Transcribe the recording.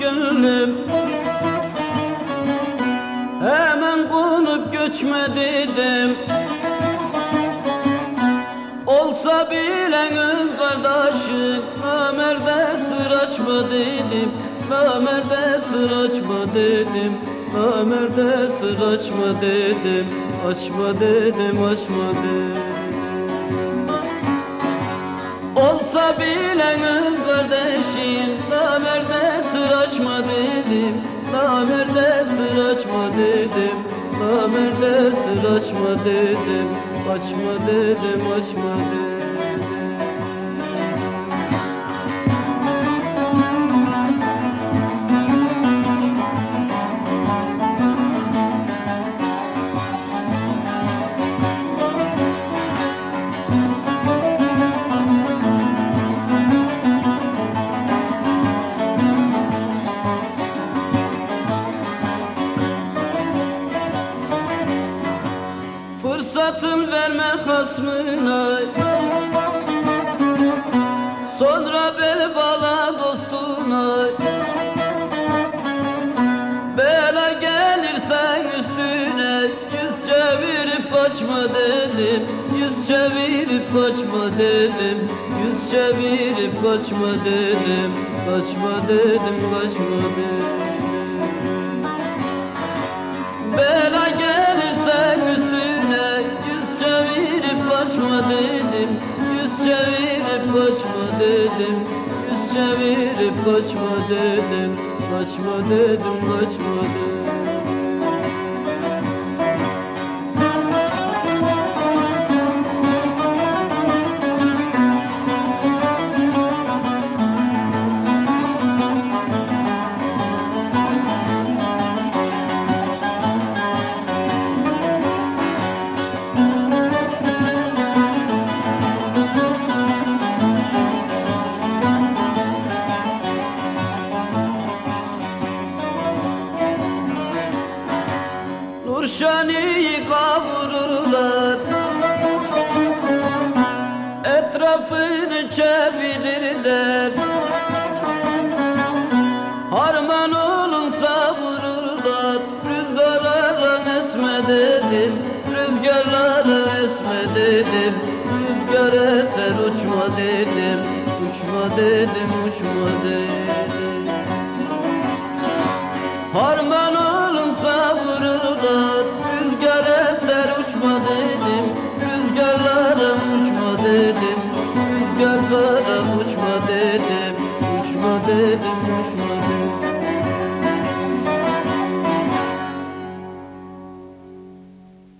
gönlüm. Hemen konup göçme dedim. Olsa bile öz kardeşim Ömer'de sır açma dedim. Ömer'de sır açma dedim. Ömer'de sır açma dedim. Açma dedim açma dedim. Olsa bile öz kardeşim açma dedim. Namerde sır açma dedim. Açma dedim açma dedim verme hasmına. Sonra bel bağla dostuna. Bela gelirsen üstüne Yüz çevirip kaçma dedim. Yüz çevirip kaçma dedim. Yüz çevirip kaçma dedim. Kaçma dedim kaçma dedim kaçma dedim. Yüz çevirip kaçma dedim. Yüz çevirip kaçma dedim. Kaçma dedim kaçma dedim Nurşani'yi kavururlar. Etrafını çevirirler. Harman olun savururlar Rüzgarlara esme dedim Rüzgarlara esme dedim Rüzgar eser uçma dedim Uçma dedim uçma dedim. Harman olun Rüzgarlara uçma dedim